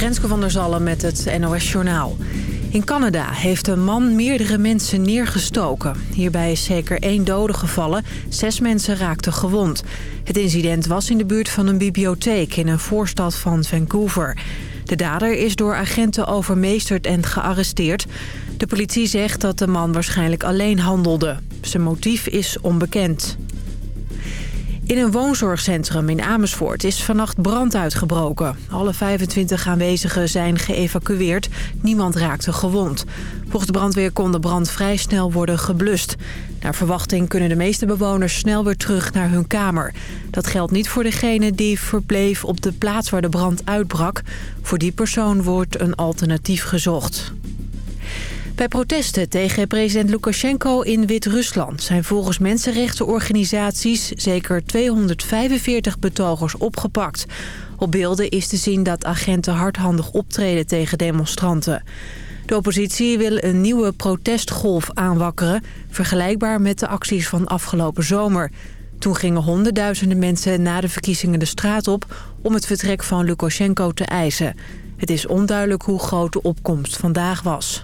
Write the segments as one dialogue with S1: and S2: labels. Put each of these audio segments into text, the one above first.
S1: Renske van der Zallen met het NOS Journaal. In Canada heeft een man meerdere mensen neergestoken. Hierbij is zeker één dode gevallen. Zes mensen raakten gewond. Het incident was in de buurt van een bibliotheek in een voorstad van Vancouver. De dader is door agenten overmeesterd en gearresteerd. De politie zegt dat de man waarschijnlijk alleen handelde. Zijn motief is onbekend. In een woonzorgcentrum in Amersfoort is vannacht brand uitgebroken. Alle 25 aanwezigen zijn geëvacueerd. Niemand raakte gewond. Volgens de brandweer kon de brand vrij snel worden geblust. Naar verwachting kunnen de meeste bewoners snel weer terug naar hun kamer. Dat geldt niet voor degene die verbleef op de plaats waar de brand uitbrak. Voor die persoon wordt een alternatief gezocht. Bij protesten tegen president Lukashenko in Wit-Rusland... zijn volgens mensenrechtenorganisaties zeker 245 betogers opgepakt. Op beelden is te zien dat agenten hardhandig optreden tegen demonstranten. De oppositie wil een nieuwe protestgolf aanwakkeren... vergelijkbaar met de acties van afgelopen zomer. Toen gingen honderdduizenden mensen na de verkiezingen de straat op... om het vertrek van Lukashenko te eisen. Het is onduidelijk hoe groot de opkomst vandaag was.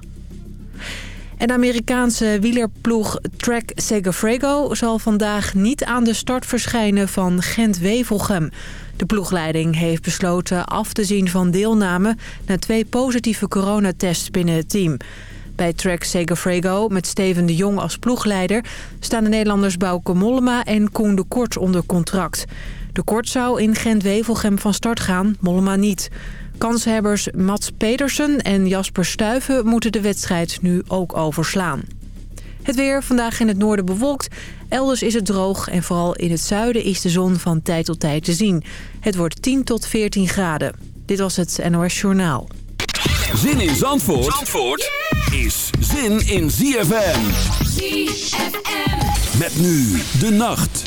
S1: En de Amerikaanse wielerploeg Trek Segafredo zal vandaag niet aan de start verschijnen van Gent-Wevelgem. De ploegleiding heeft besloten af te zien van deelname na twee positieve coronatests binnen het team. Bij Trek Segafredo met Steven de Jong als ploegleider staan de Nederlanders Bouke Mollema en Koen de Kort onder contract. De Kort zou in Gent-Wevelgem van start gaan, Mollema niet. Kanshebbers Mats Pedersen en Jasper Stuyven moeten de wedstrijd nu ook overslaan. Het weer vandaag in het noorden bewolkt. Elders is het droog en vooral in het zuiden is de zon van tijd tot tijd te zien. Het wordt 10 tot 14 graden. Dit was het NOS Journaal.
S2: Zin in Zandvoort, Zandvoort is zin in ZFM. ZFM. Met nu de nacht.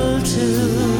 S3: able to.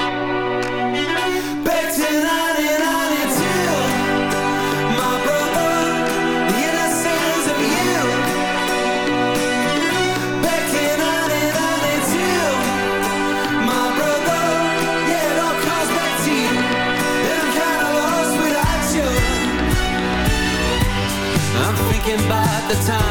S4: time.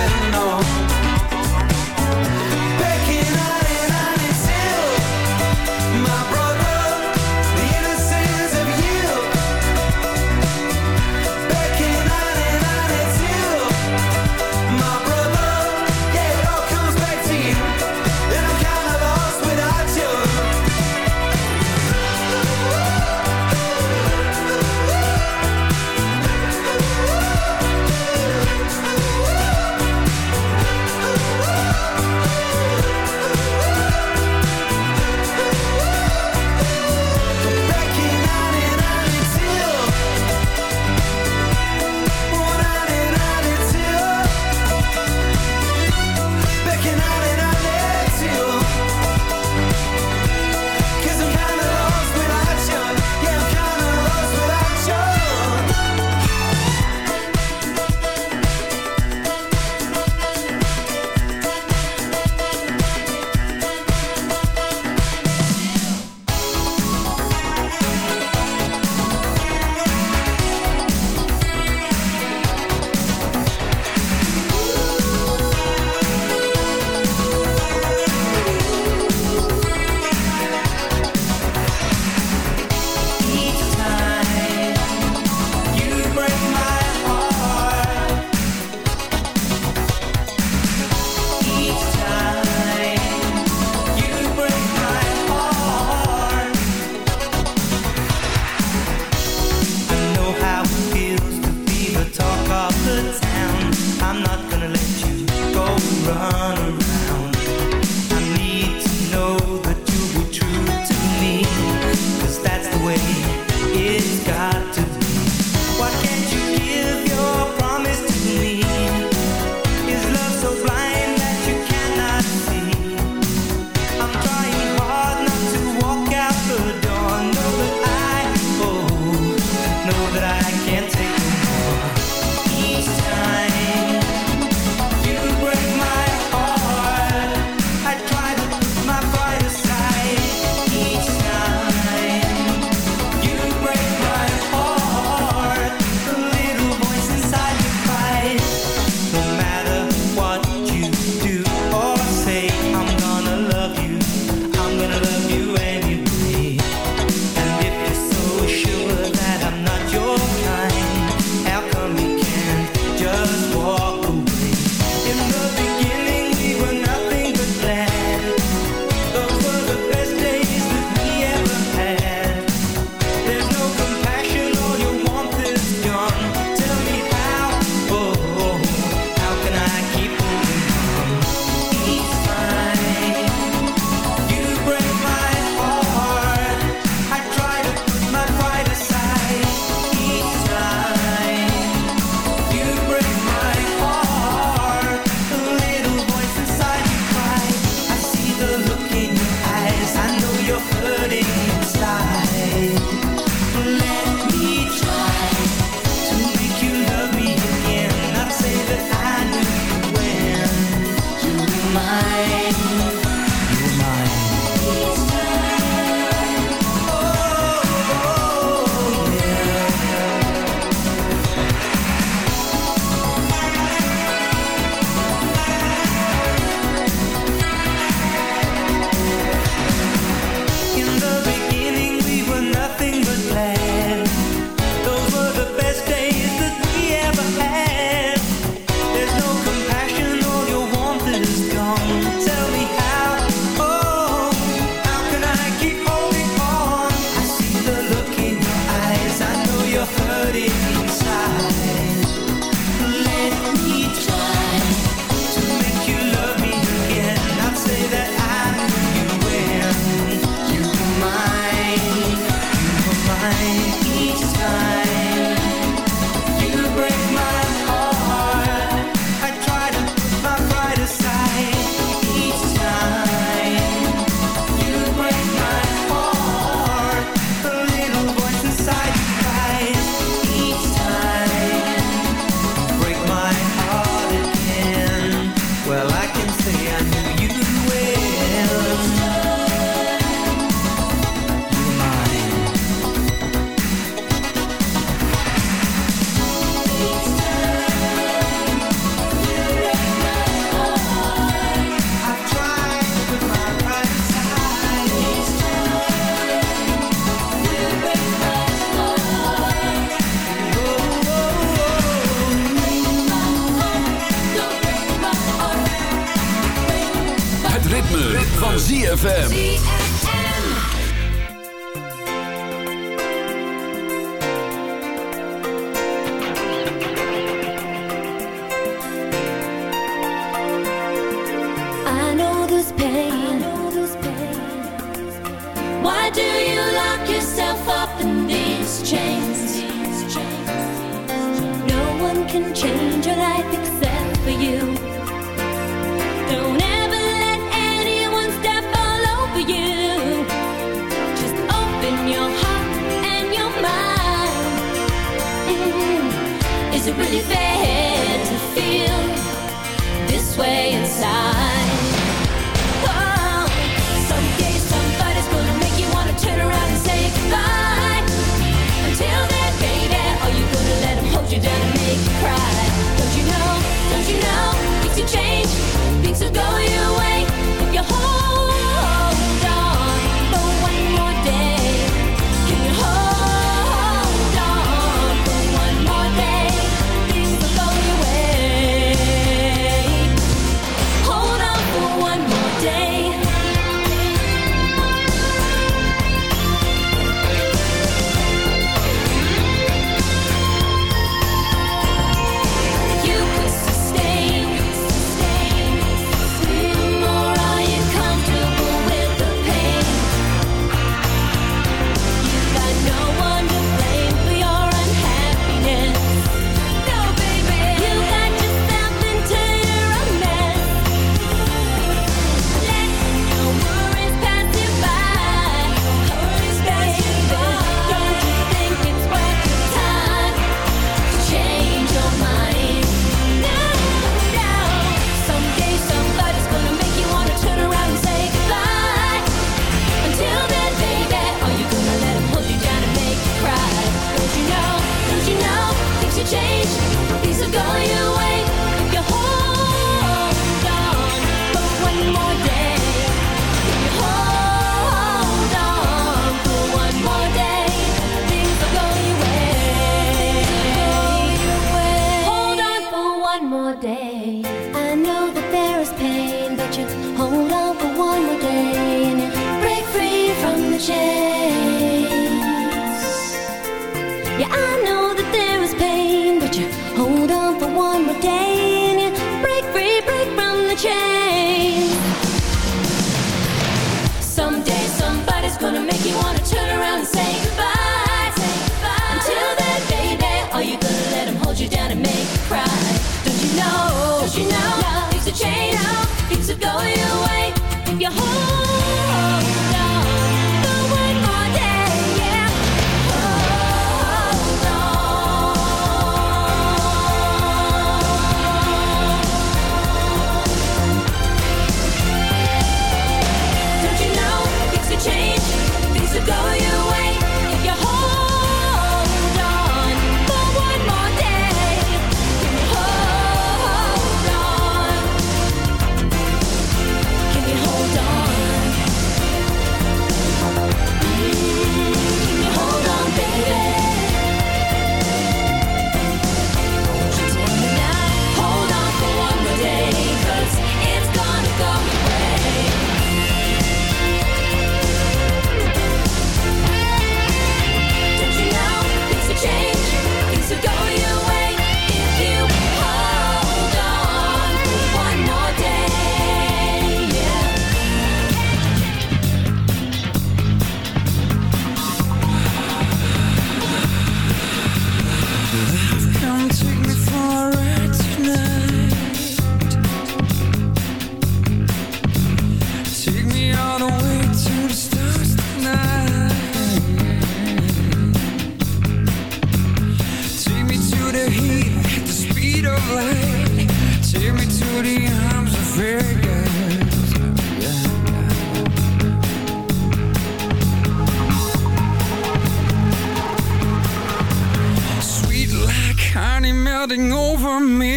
S5: me.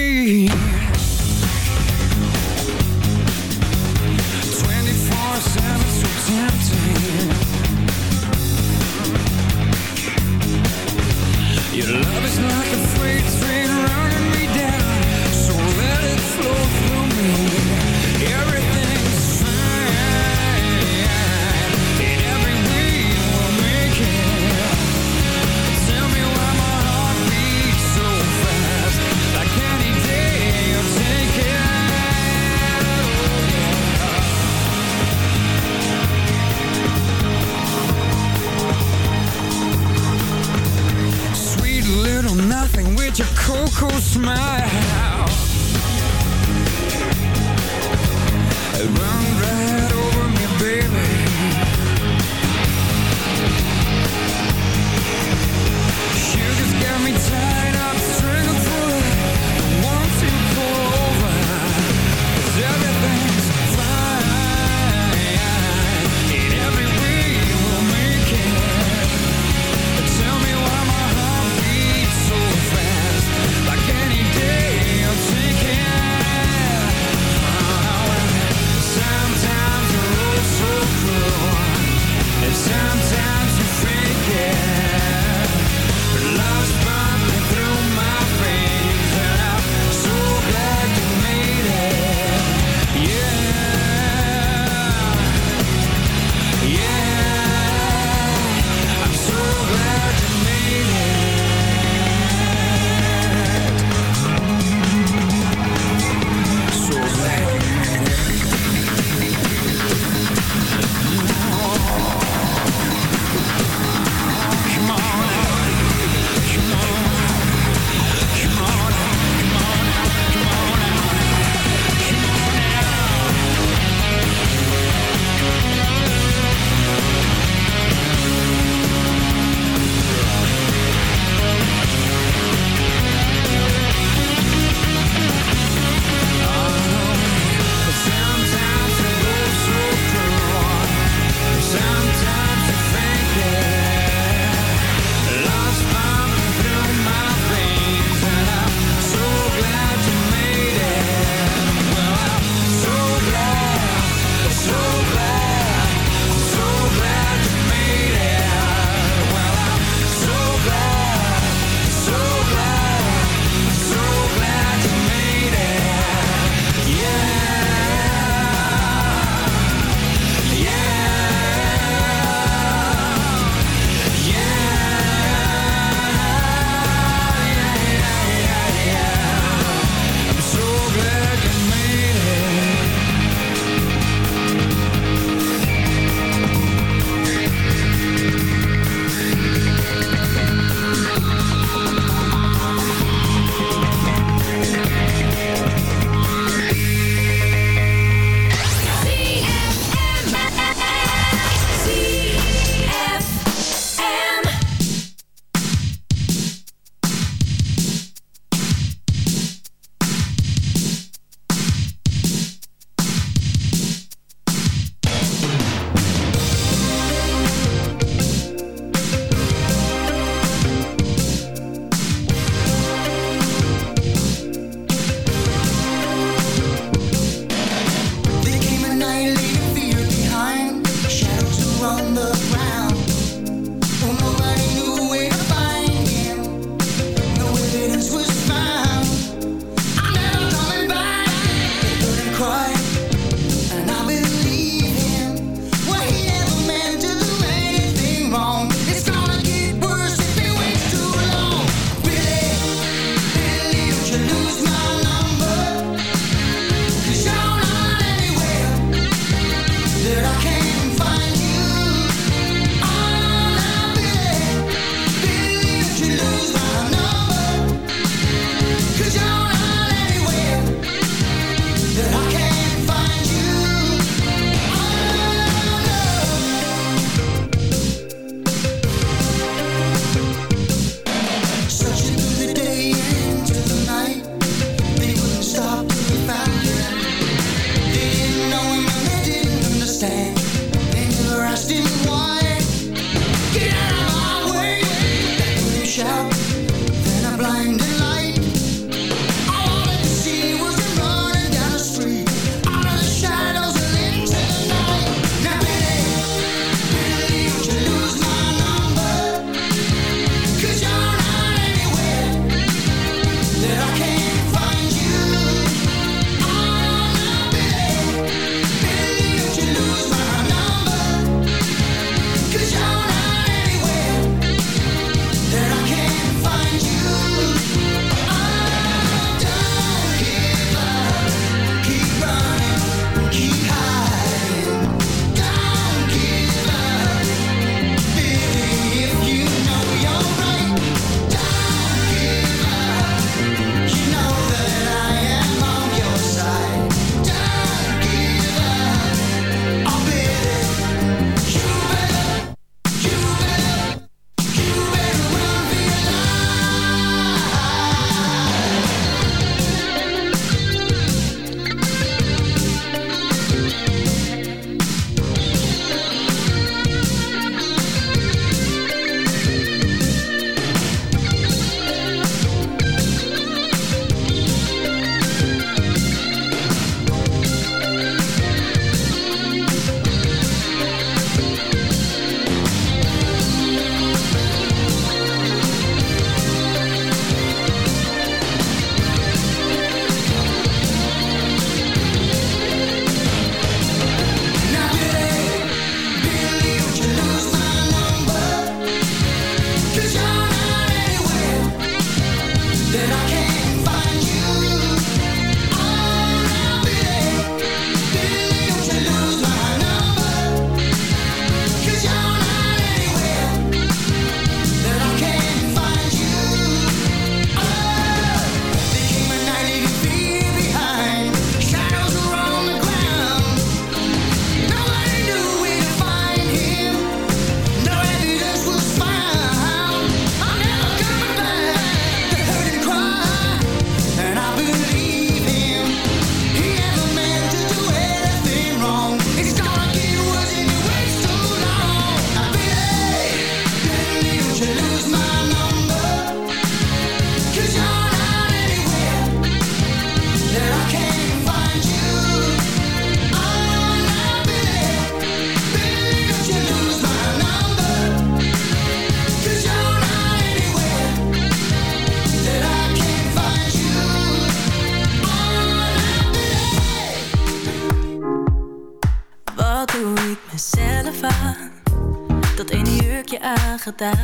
S6: that.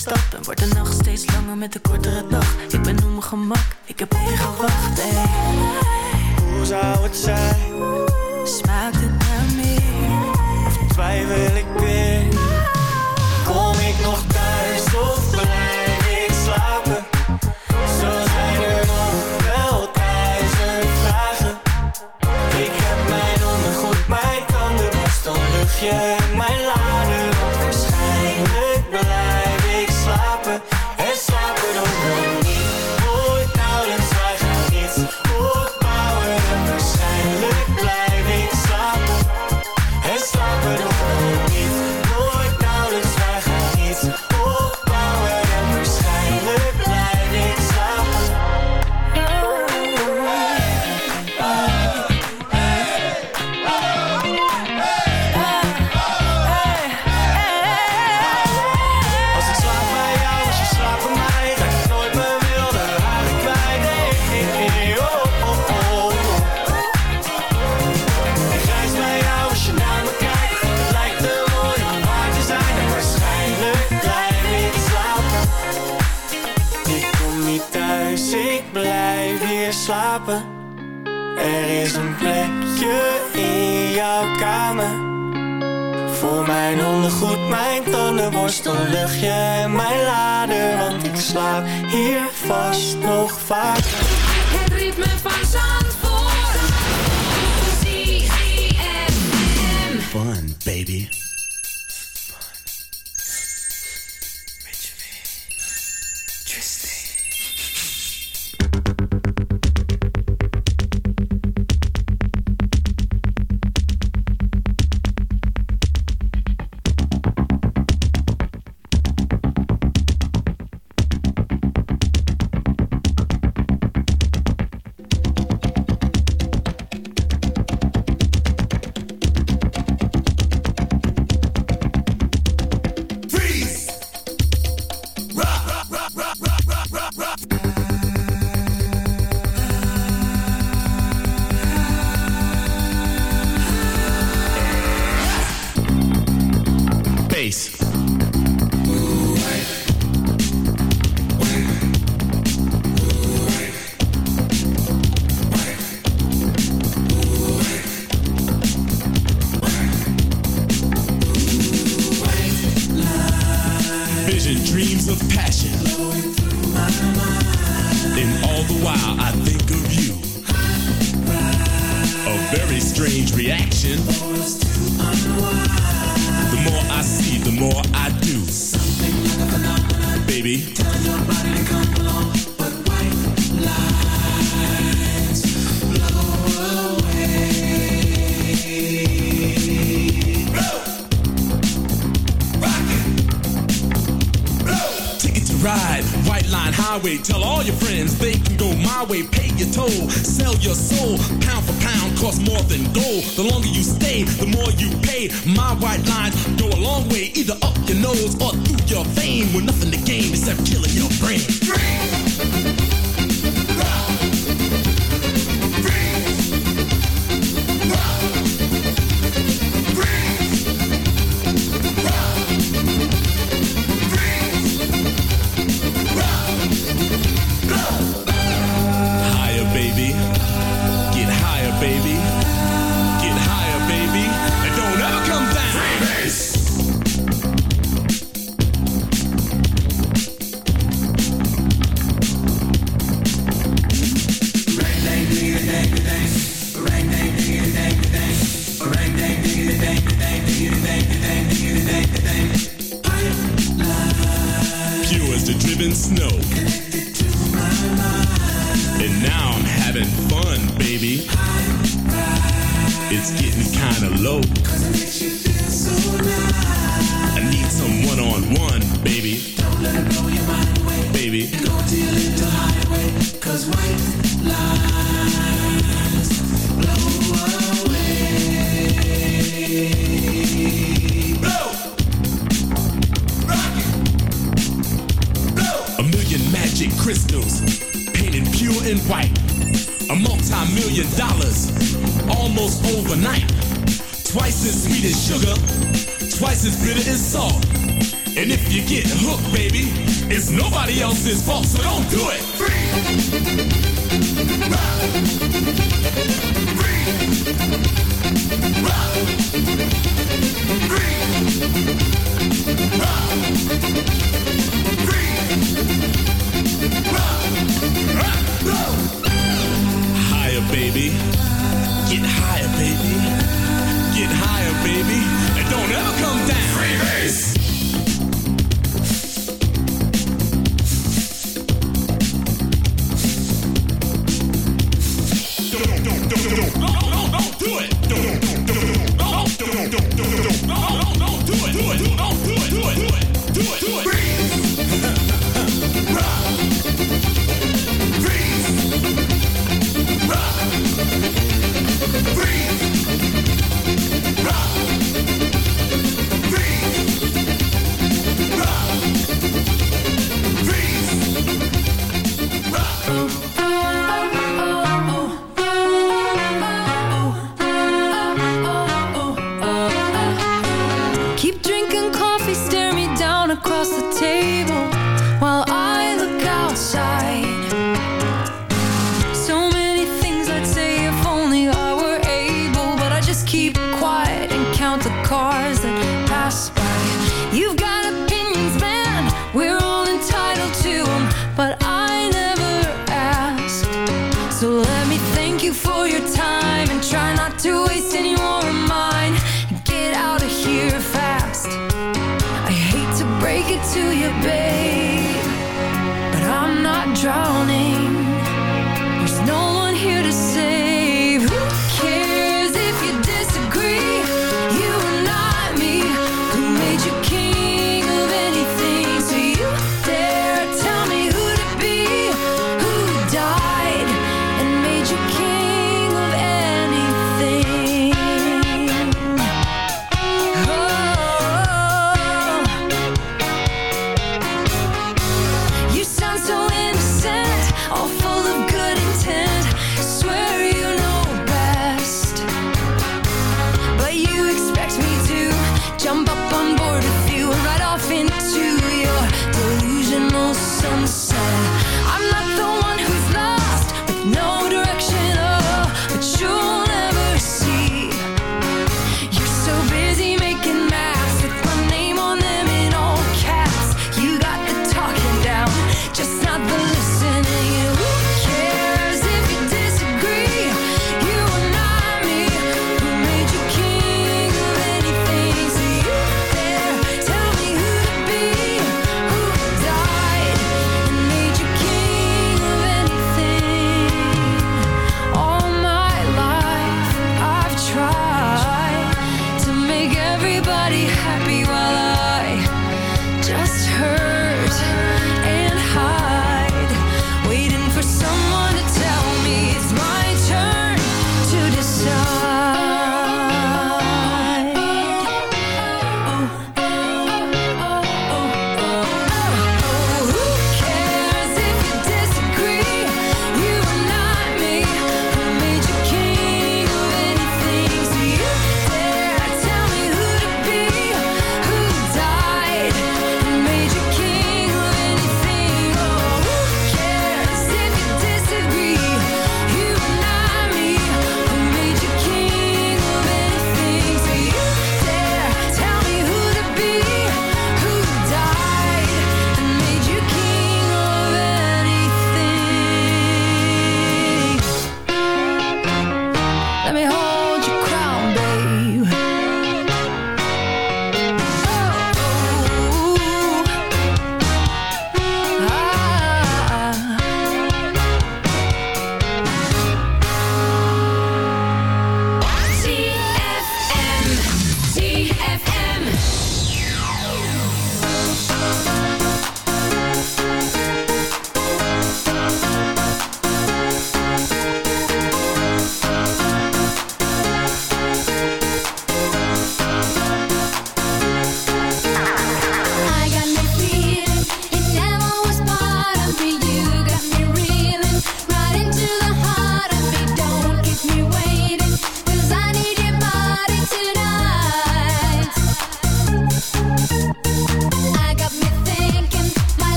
S6: stap wordt de nacht steeds langer met de kortere dag. Ik ben op mijn gemak, ik heb op gewacht. Hey.
S7: Hoe zou het zijn?
S6: Smaakt het naar meer?
S7: Of twijfel ik weer? Kom ik nog thuis? Voor mijn ondergoed, mijn tandenborstel, luchtje en mijn lader Want ik slaap hier vast nog
S5: vaak.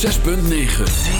S2: 106.9